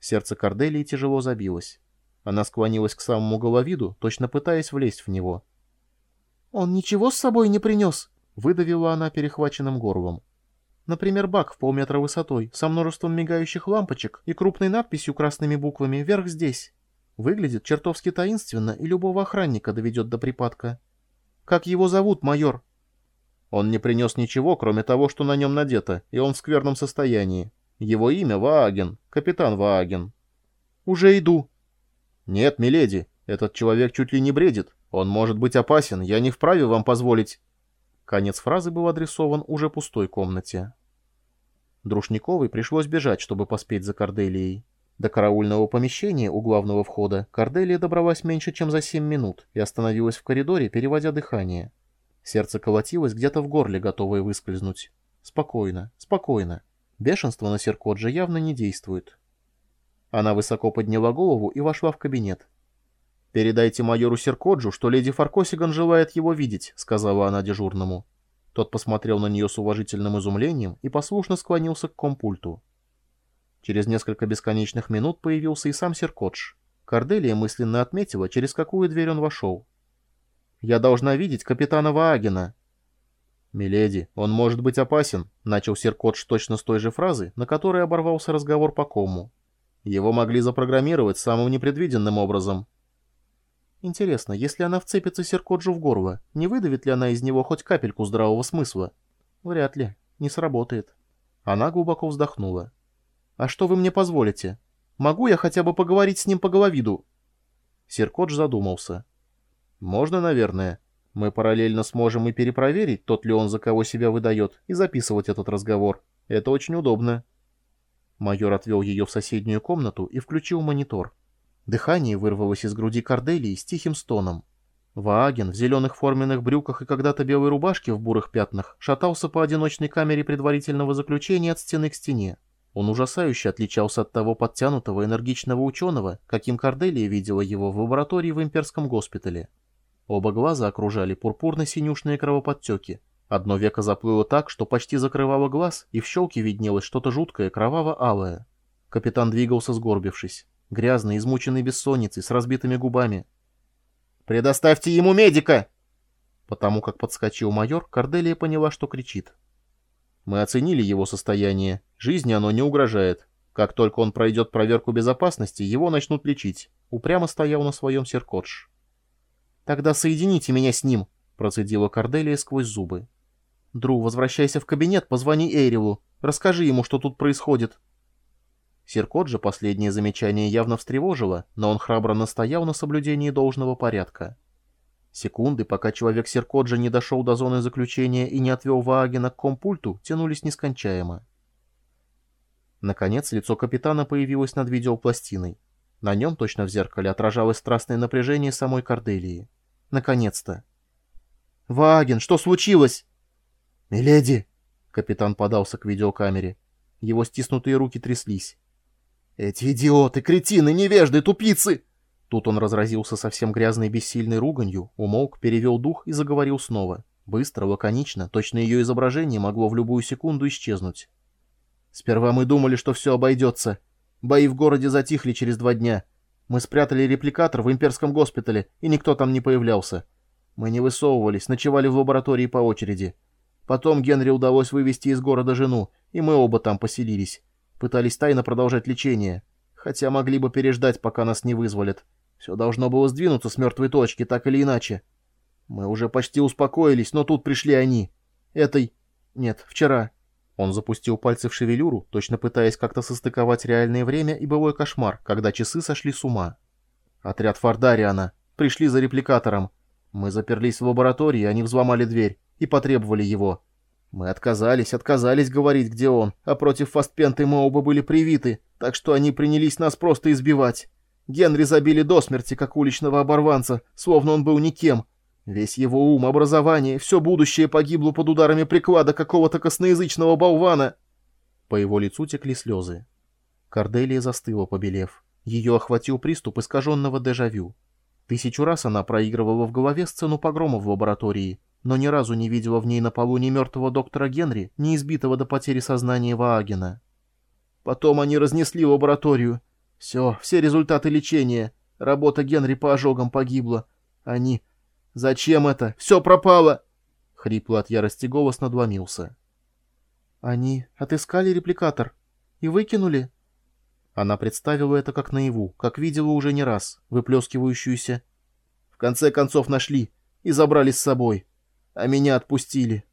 Сердце Корделии тяжело забилось. Она склонилась к самому головиду, точно пытаясь влезть в него. «Он ничего с собой не принес?» — выдавила она перехваченным горлом. «Например, бак в полметра высотой, со множеством мигающих лампочек и крупной надписью красными буквами «Вверх здесь». Выглядит чертовски таинственно и любого охранника доведет до припадка. Как его зовут, майор?» Он не принес ничего, кроме того, что на нем надето, и он в скверном состоянии. Его имя Вааген, капитан Вааген. «Уже иду». «Нет, миледи, этот человек чуть ли не бредит. Он может быть опасен, я не вправе вам позволить...» Конец фразы был адресован уже пустой комнате. Друшниковой пришлось бежать, чтобы поспеть за Корделией. До караульного помещения у главного входа Корделия добралась меньше, чем за семь минут и остановилась в коридоре, переводя дыхание. Сердце колотилось где-то в горле, готовое выскользнуть. Спокойно, спокойно. Бешенство на Серкодже явно не действует. Она высоко подняла голову и вошла в кабинет. «Передайте майору Серкоджу, что леди Фаркосиган желает его видеть», — сказала она дежурному. Тот посмотрел на нее с уважительным изумлением и послушно склонился к компульту. Через несколько бесконечных минут появился и сам Серкодж. Корделия мысленно отметила, через какую дверь он вошел. «Я должна видеть капитана Ваагена», «Миледи, он может быть опасен», — начал Серкотш точно с той же фразы, на которой оборвался разговор по кому. «Его могли запрограммировать самым непредвиденным образом». «Интересно, если она вцепится Серкоджу в горло, не выдавит ли она из него хоть капельку здравого смысла?» «Вряд ли. Не сработает». Она глубоко вздохнула. «А что вы мне позволите? Могу я хотя бы поговорить с ним по головиду?» Серкодж задумался. «Можно, наверное». Мы параллельно сможем и перепроверить, тот ли он за кого себя выдает, и записывать этот разговор. Это очень удобно. Майор отвел ее в соседнюю комнату и включил монитор. Дыхание вырвалось из груди Корделии с тихим стоном. Вааген в зеленых форменных брюках и когда-то белой рубашке в бурых пятнах шатался по одиночной камере предварительного заключения от стены к стене. Он ужасающе отличался от того подтянутого энергичного ученого, каким Корделия видела его в лаборатории в имперском госпитале. Оба глаза окружали пурпурно-синюшные кровоподтеки. Одно веко заплыло так, что почти закрывало глаз, и в щелке виднелось что-то жуткое, кроваво-алое. Капитан двигался, сгорбившись. Грязный, измученный бессонницей, с разбитыми губами. «Предоставьте ему медика!» Потому как подскочил майор, Корделия поняла, что кричит. «Мы оценили его состояние. Жизни оно не угрожает. Как только он пройдет проверку безопасности, его начнут лечить». Упрямо стоял на своем Серкодж. «Тогда соедините меня с ним», — процедила Корделия сквозь зубы. «Дру, возвращайся в кабинет, позвони Эйрилу. Расскажи ему, что тут происходит». Серкот последнее замечание явно встревожило, но он храбро настоял на соблюдении должного порядка. Секунды, пока человек Серкоджа не дошел до зоны заключения и не отвел Ваагена к компульту, тянулись нескончаемо. Наконец, лицо капитана появилось над видеопластиной. На нем, точно в зеркале, отражалось страстное напряжение самой Корделии. Наконец-то. «Ваген, что случилось?» «Миледи!» — капитан подался к видеокамере. Его стиснутые руки тряслись. «Эти идиоты, кретины, невежды, тупицы!» Тут он разразился совсем грязной бессильной руганью, умолк, перевел дух и заговорил снова. Быстро, лаконично, точно ее изображение могло в любую секунду исчезнуть. «Сперва мы думали, что все обойдется. Бои в городе затихли через два дня. Мы спрятали репликатор в имперском госпитале, и никто там не появлялся. Мы не высовывались, ночевали в лаборатории по очереди. Потом Генри удалось вывести из города жену, и мы оба там поселились. Пытались тайно продолжать лечение. Хотя могли бы переждать, пока нас не вызволят. Все должно было сдвинуться с мертвой точки, так или иначе. Мы уже почти успокоились, но тут пришли они. Этой... Нет, вчера. Он запустил пальцы в шевелюру, точно пытаясь как-то состыковать реальное время и былой кошмар, когда часы сошли с ума. Отряд Фардариана. Пришли за репликатором. Мы заперлись в лаборатории, они взломали дверь и потребовали его. Мы отказались, отказались говорить, где он, а против Фастпенты мы оба были привиты, так что они принялись нас просто избивать. Генри забили до смерти, как уличного оборванца, словно он был никем, Весь его ум, образование, все будущее погибло под ударами приклада какого-то косноязычного болвана. По его лицу текли слезы. Корделия застыла, побелев. Ее охватил приступ искаженного дежавю. Тысячу раз она проигрывала в голове сцену погрома в лаборатории, но ни разу не видела в ней на полу ни мертвого доктора Генри, ни избитого до потери сознания Ваагена. Потом они разнесли лабораторию. Все, все результаты лечения. Работа Генри по ожогам погибла. Они... Зачем это? Все пропало!» Хрипло от ярости голос надломился. «Они отыскали репликатор и выкинули?» Она представила это как наяву, как видела уже не раз, выплескивающуюся. «В конце концов нашли и забрали с собой, а меня отпустили».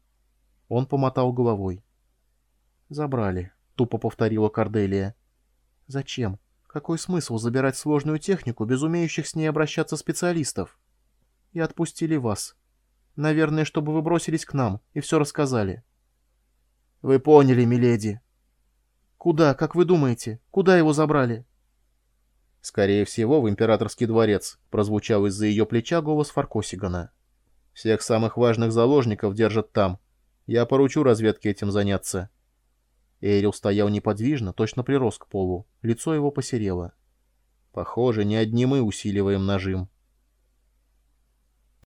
Он помотал головой. «Забрали», — тупо повторила Корделия. «Зачем? Какой смысл забирать сложную технику без умеющих с ней обращаться специалистов? И отпустили вас. Наверное, чтобы вы бросились к нам и все рассказали». «Вы поняли, миледи». «Куда, как вы думаете? Куда его забрали?» «Скорее всего, в императорский дворец», — прозвучал из-за ее плеча голос Фаркосигана. «Всех самых важных заложников держат там. Я поручу разведке этим заняться». Эйрил стоял неподвижно, точно прирос к полу. Лицо его посерело. «Похоже, не одни мы усиливаем нажим»,